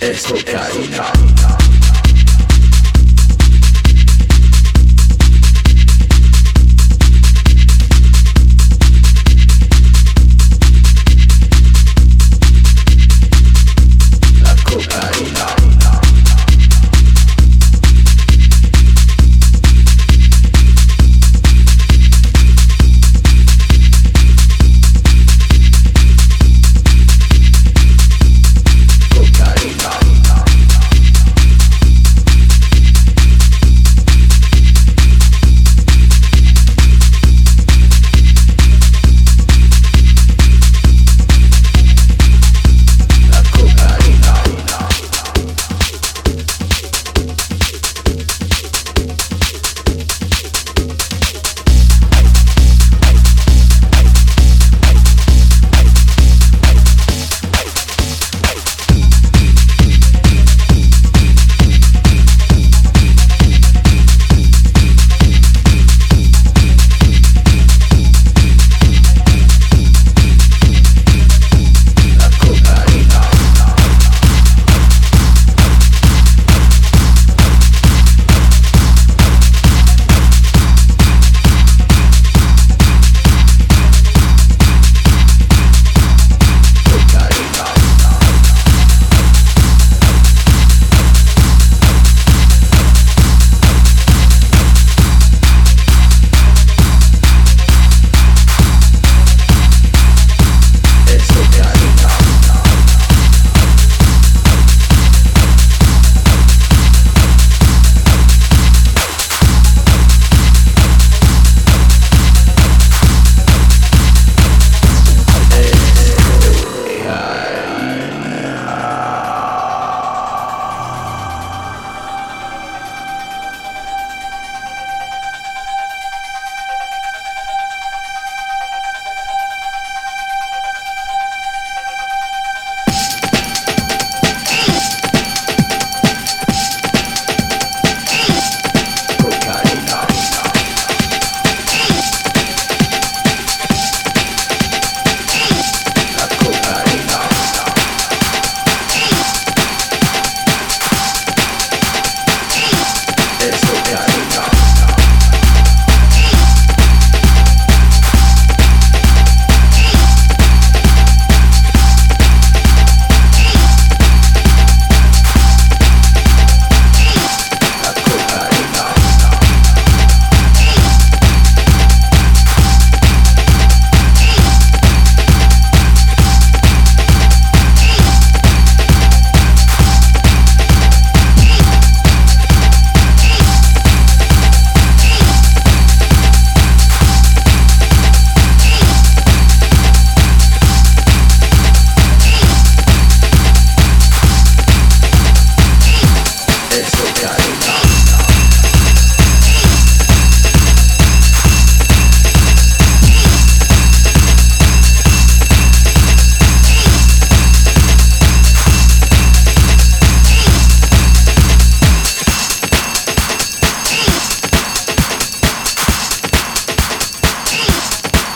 Esto, Esto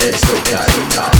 It's so it's.